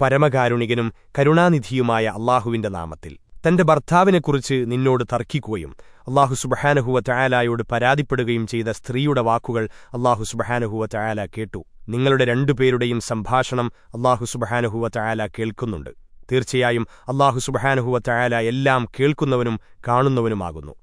പരമകാരുണികനും കരുണാനിധിയുമായ അള്ളാഹുവിന്റെ നാമത്തിൽ. തന്റെ ഭർത്താവിനെക്കുറിച്ച് നിന്നോട് തർക്കിക്കുകയും അള്ളാഹു സുബഹാനഹുവ ചായാലായോട് പരാതിപ്പെടുകയും ചെയ്ത സ്ത്രീയുടെ വാക്കുകൾ അള്ളാഹു സുബഹാനഹുവ ചായാല കേട്ടു. നിങ്ങളുടെ രണ്ടുപേരുടെയും സംഭാഷണം അള്ളാഹു സുബഹാനഹുവ ചായാല കേൾക്കുന്നുണ്ട്. തീർച്ചയായും അള്ളാഹു സുബഹാനഹുവ ചായാല എല്ലാം കേൾക്കുന്നവനും കാണുന്നവനുമാകുന്നു.